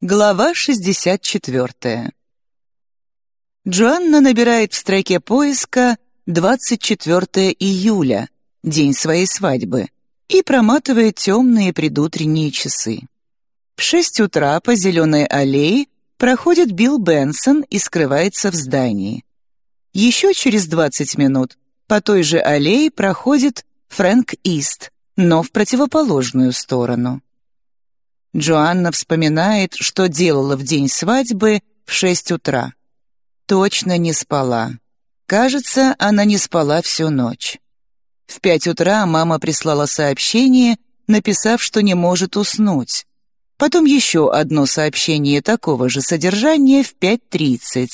Глава 64. Джоанна набирает в строке поиска 24 июля, день своей свадьбы, и проматывает темные предутренние часы. В 6 утра по зеленой аллее проходит Билл Бенсон и скрывается в здании. Еще через 20 минут по той же аллее проходит Фрэнк Ист, но в противоположную сторону. Джоанна вспоминает, что делала в день свадьбы в шесть утра. Точно не спала. Кажется, она не спала всю ночь. В пять утра мама прислала сообщение, написав, что не может уснуть. Потом еще одно сообщение такого же содержания в 5.30,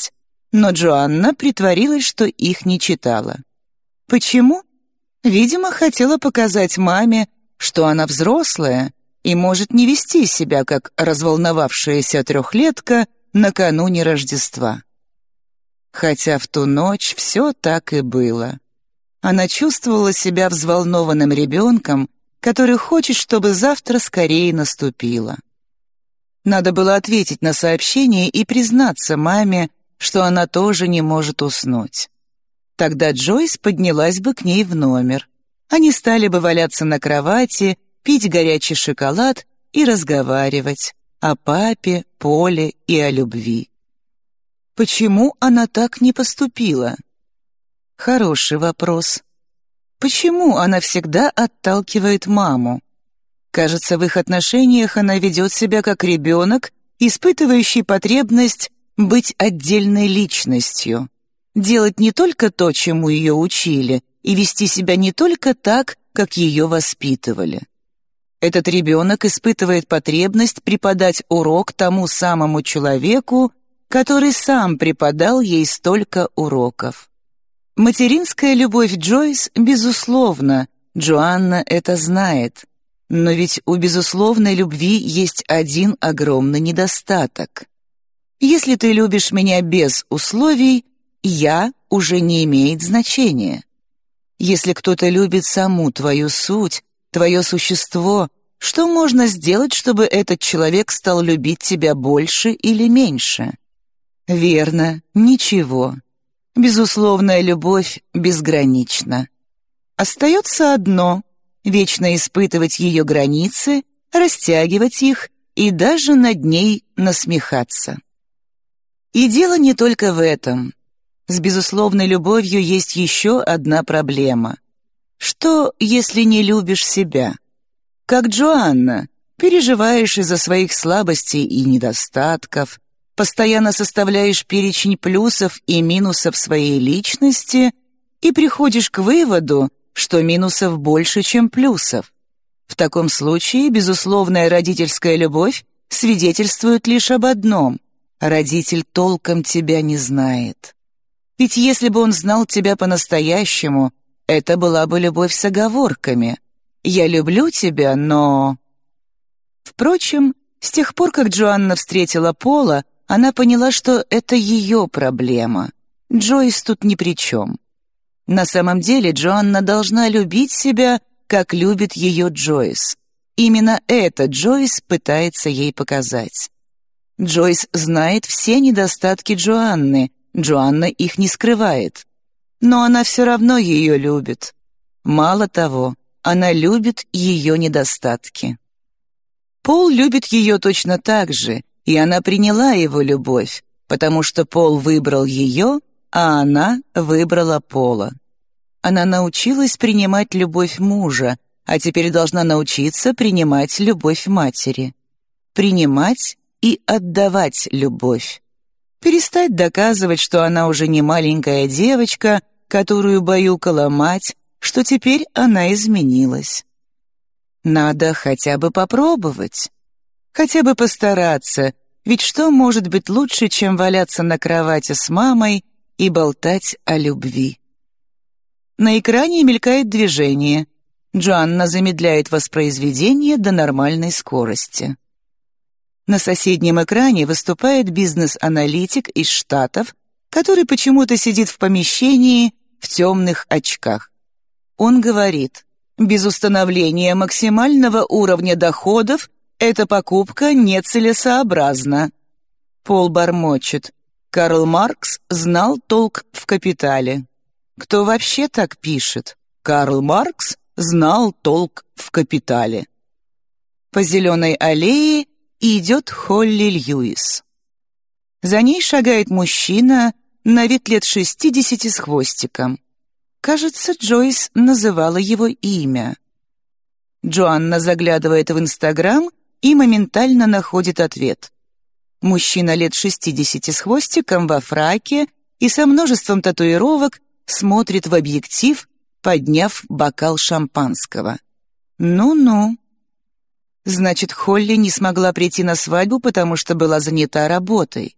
но Джоанна притворилась, что их не читала. Почему? Видимо, хотела показать маме, что она взрослая и может не вести себя, как разволновавшаяся трехлетка накануне Рождества. Хотя в ту ночь все так и было. Она чувствовала себя взволнованным ребенком, который хочет, чтобы завтра скорее наступило. Надо было ответить на сообщение и признаться маме, что она тоже не может уснуть. Тогда Джойс поднялась бы к ней в номер. Они стали бы валяться на кровати, пить горячий шоколад и разговаривать о папе, Поле и о любви. Почему она так не поступила? Хороший вопрос. Почему она всегда отталкивает маму? Кажется, в их отношениях она ведет себя как ребенок, испытывающий потребность быть отдельной личностью, делать не только то, чему ее учили, и вести себя не только так, как ее воспитывали. Этот ребенок испытывает потребность преподать урок тому самому человеку, который сам преподал ей столько уроков. Материнская любовь Джойс, безусловно, Джоанна это знает. Но ведь у безусловной любви есть один огромный недостаток. Если ты любишь меня без условий, «я» уже не имеет значения. Если кто-то любит саму твою суть, твое существо, что можно сделать, чтобы этот человек стал любить тебя больше или меньше? Верно, ничего. Безусловная любовь безгранична. Остается одно — вечно испытывать ее границы, растягивать их и даже над ней насмехаться. И дело не только в этом. С безусловной любовью есть еще одна проблема. Что, если не любишь себя? Как Джоанна, переживаешь из-за своих слабостей и недостатков, постоянно составляешь перечень плюсов и минусов своей личности и приходишь к выводу, что минусов больше, чем плюсов. В таком случае безусловная родительская любовь свидетельствует лишь об одном — родитель толком тебя не знает. Ведь если бы он знал тебя по-настоящему, это была бы любовь с оговорками. «Я люблю тебя, но...» Впрочем, с тех пор, как Джоанна встретила Пола, она поняла, что это ее проблема. Джойс тут ни при чем. На самом деле Джоанна должна любить себя, как любит ее Джойс. Именно это Джойс пытается ей показать. Джойс знает все недостатки Джоанны, Джоанна их не скрывает. Но она все равно ее любит. Мало того, она любит ее недостатки. Пол любит ее точно так же, и она приняла его любовь, потому что Пол выбрал ее, а она выбрала Пола. Она научилась принимать любовь мужа, а теперь должна научиться принимать любовь матери. Принимать и отдавать любовь перестать доказывать, что она уже не маленькая девочка, которую баюкала мать, что теперь она изменилась. Надо хотя бы попробовать, хотя бы постараться, ведь что может быть лучше, чем валяться на кровати с мамой и болтать о любви? На экране мелькает движение. Джоанна замедляет воспроизведение до нормальной скорости. На соседнем экране выступает бизнес-аналитик из Штатов, который почему-то сидит в помещении в темных очках. Он говорит, без установления максимального уровня доходов эта покупка нецелесообразна». Пол бормочет. Карл Маркс знал толк в капитале. Кто вообще так пишет? Карл Маркс знал толк в капитале. По зеленой аллее идет Холли Льюис. За ней шагает мужчина на вид лет шестидесяти с хвостиком. Кажется, Джойс называла его имя. Джоанна заглядывает в Инстаграм и моментально находит ответ. Мужчина лет шестидесяти с хвостиком во фраке и со множеством татуировок смотрит в объектив, подняв бокал шампанского. Ну-ну. Значит, Холли не смогла прийти на свадьбу, потому что была занята работой.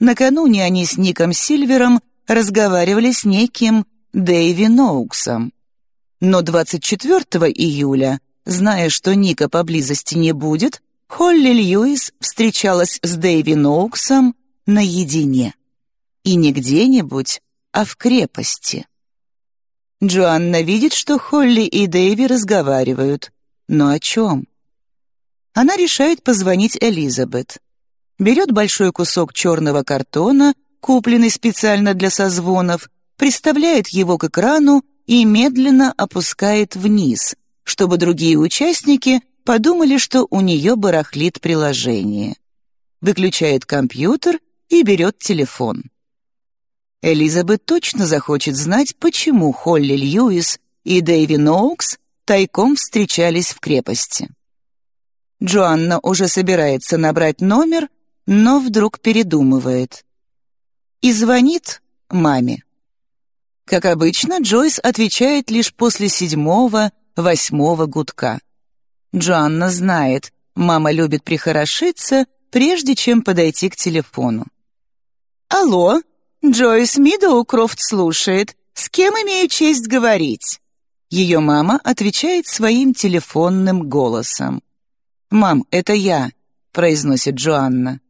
Накануне они с Ником Сильвером разговаривали с неким Дэйви Ноуксом. Но 24 июля, зная, что Ника поблизости не будет, Холли Льюис встречалась с Дэйви Ноуксом наедине. И не где-нибудь, а в крепости. Джоанна видит, что Холли и Дэйви разговаривают. Но о чем? Она решает позвонить Элизабет. Берет большой кусок черного картона, купленный специально для созвонов, приставляет его к экрану и медленно опускает вниз, чтобы другие участники подумали, что у нее барахлит приложение. Выключает компьютер и берет телефон. Элизабет точно захочет знать, почему Холли Льюис и Дэйви Ноукс тайком встречались в крепости. Джоанна уже собирается набрать номер, но вдруг передумывает. И звонит маме. Как обычно, Джойс отвечает лишь после седьмого, восьмого гудка. Джоанна знает, мама любит прихорошиться, прежде чем подойти к телефону. «Алло, Джойс Мидоукрофт слушает. С кем имею честь говорить?» Ее мама отвечает своим телефонным голосом. «Мам, это я», — произносит Джоанна.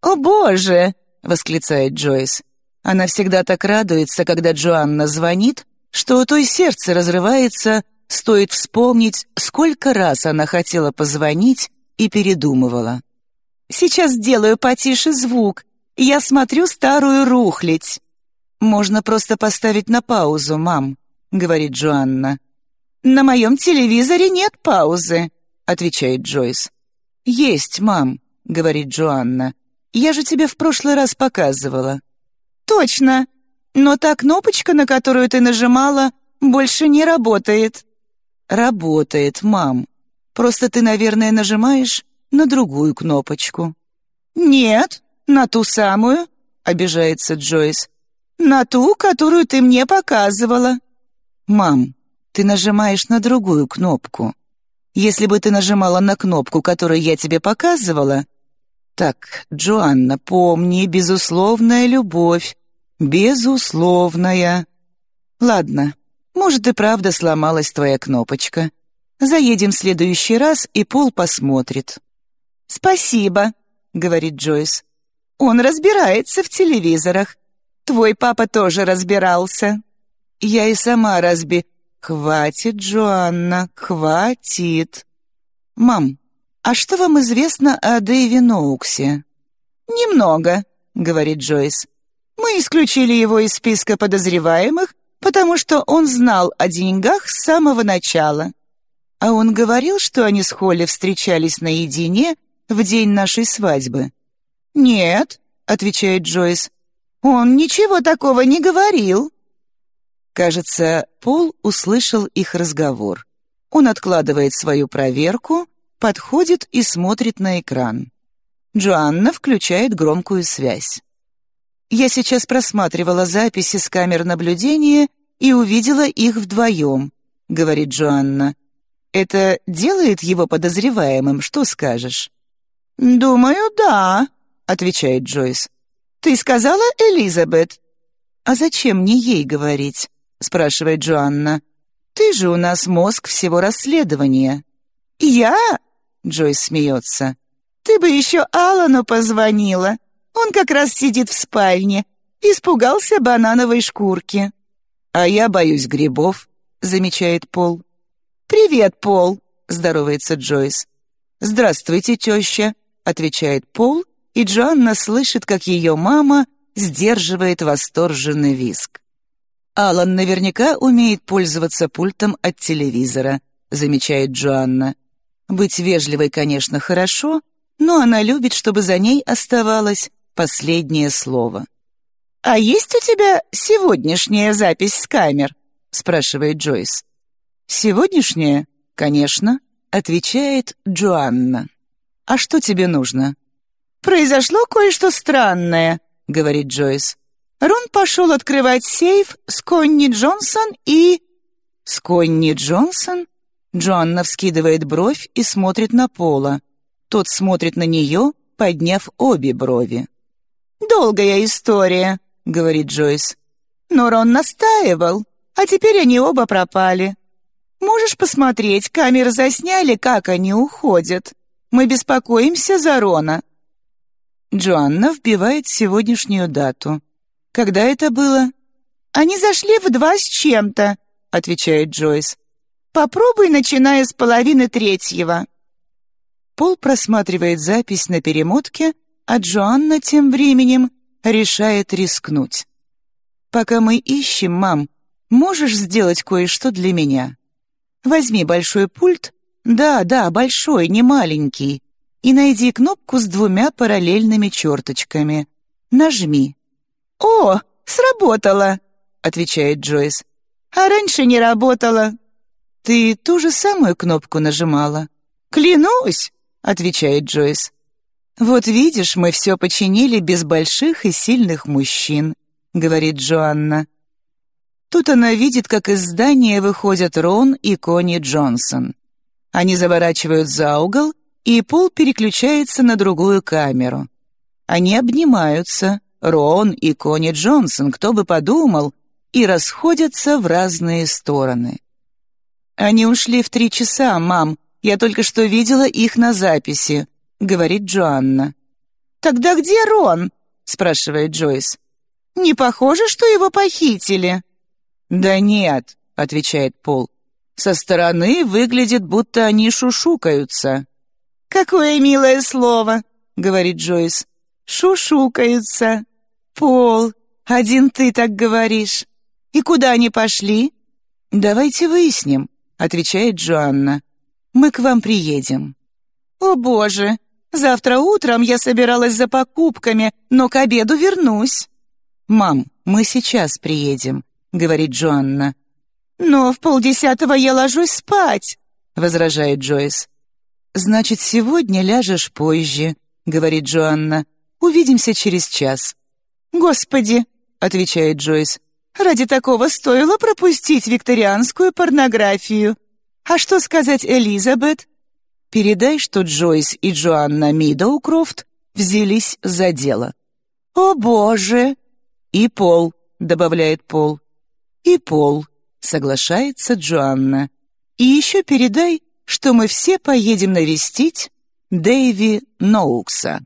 «О, Боже!» — восклицает Джойс. Она всегда так радуется, когда Джоанна звонит, что у той сердце разрывается, стоит вспомнить, сколько раз она хотела позвонить и передумывала. «Сейчас сделаю потише звук. Я смотрю старую рухлядь». «Можно просто поставить на паузу, мам», — говорит Джоанна. «На моем телевизоре нет паузы», отвечает Джойс. «Есть, мам», — говорит Джоанна. «Я же тебе в прошлый раз показывала». «Точно, но та кнопочка, на которую ты нажимала, больше не работает». «Работает, мам. Просто ты, наверное, нажимаешь на другую кнопочку». «Нет, на ту самую», — обижается Джойс. «На ту, которую ты мне показывала». «Мам, ты нажимаешь на другую кнопку. Если бы ты нажимала на кнопку, которую я тебе показывала... Так, Джоанна, помни, безусловная любовь. Безусловная. Ладно, может и правда сломалась твоя кнопочка. Заедем в следующий раз, и Пол посмотрит. «Спасибо», — говорит Джойс. «Он разбирается в телевизорах. Твой папа тоже разбирался». «Я и сама разби...» «Хватит, Джоанна, хватит!» «Мам, а что вам известно о Дэйви Ноуксе?» «Немного», — говорит Джойс. «Мы исключили его из списка подозреваемых, потому что он знал о деньгах с самого начала. А он говорил, что они с Холли встречались наедине в день нашей свадьбы?» «Нет», — отвечает Джойс. «Он ничего такого не говорил». Кажется, Пол услышал их разговор. Он откладывает свою проверку, подходит и смотрит на экран. Джоанна включает громкую связь. «Я сейчас просматривала записи с камер наблюдения и увидела их вдвоем», — говорит Джоанна. «Это делает его подозреваемым, что скажешь?» «Думаю, да», — отвечает Джойс. «Ты сказала Элизабет?» «А зачем мне ей говорить?» — спрашивает Джоанна. «Ты же у нас мозг всего расследования». «Я?» — Джойс смеется. «Ты бы еще Алану позвонила. Он как раз сидит в спальне. Испугался банановой шкурки». «А я боюсь грибов», — замечает Пол. «Привет, Пол», — здоровается Джойс. «Здравствуйте, теща», — отвечает Пол, и Джоанна слышит, как ее мама сдерживает восторженный виск. «Алан наверняка умеет пользоваться пультом от телевизора», — замечает Джоанна. «Быть вежливой, конечно, хорошо, но она любит, чтобы за ней оставалось последнее слово». «А есть у тебя сегодняшняя запись с камер?» — спрашивает Джойс. «Сегодняшняя? Конечно», — отвечает Джоанна. «А что тебе нужно?» «Произошло кое-что странное», — говорит Джойс. Рон пошел открывать сейф с Конни Джонсон и... С Конни Джонсон? Джоанна вскидывает бровь и смотрит на Пола. Тот смотрит на нее, подняв обе брови. «Долгая история», — говорит Джойс. «Но Рон настаивал, а теперь они оба пропали. Можешь посмотреть, камеры засняли, как они уходят. Мы беспокоимся за Рона». Джоанна вбивает сегодняшнюю дату. Когда это было?» «Они зашли в два с чем-то», — отвечает Джойс. «Попробуй, начиная с половины третьего». Пол просматривает запись на перемотке, а Джоанна тем временем решает рискнуть. «Пока мы ищем, мам, можешь сделать кое-что для меня? Возьми большой пульт, да, да, большой, не маленький, и найди кнопку с двумя параллельными черточками. Нажми». «О, сработало!» — отвечает Джойс. «А раньше не работало». «Ты ту же самую кнопку нажимала?» «Клянусь!» — отвечает Джойс. «Вот видишь, мы все починили без больших и сильных мужчин», — говорит Джоанна. Тут она видит, как из здания выходят Рон и Кони Джонсон. Они заворачивают за угол, и Пол переключается на другую камеру. Они обнимаются, Рон и Кони Джонсон, кто бы подумал, и расходятся в разные стороны. «Они ушли в три часа, мам. Я только что видела их на записи», — говорит Джоанна. «Тогда где Рон?» — спрашивает Джойс. «Не похоже, что его похитили?» «Да нет», — отвечает Пол. «Со стороны выглядит, будто они шушукаются». «Какое милое слово», — говорит Джойс. «Шушукаются». «Пол, один ты так говоришь. И куда они пошли?» «Давайте выясним», — отвечает Джоанна. «Мы к вам приедем». «О, боже! Завтра утром я собиралась за покупками, но к обеду вернусь». «Мам, мы сейчас приедем», — говорит Джоанна. «Но в полдесятого я ложусь спать», — возражает Джойс. «Значит, сегодня ляжешь позже», — говорит Джоанна. «Увидимся через час». «Господи!» — отвечает Джойс. «Ради такого стоило пропустить викторианскую порнографию. А что сказать Элизабет?» «Передай, что Джойс и Джоанна Мидоукрофт взялись за дело». «О, Боже!» «И Пол», — добавляет Пол. «И Пол», — соглашается Джоанна. «И еще передай, что мы все поедем навестить Дэйви Ноукса».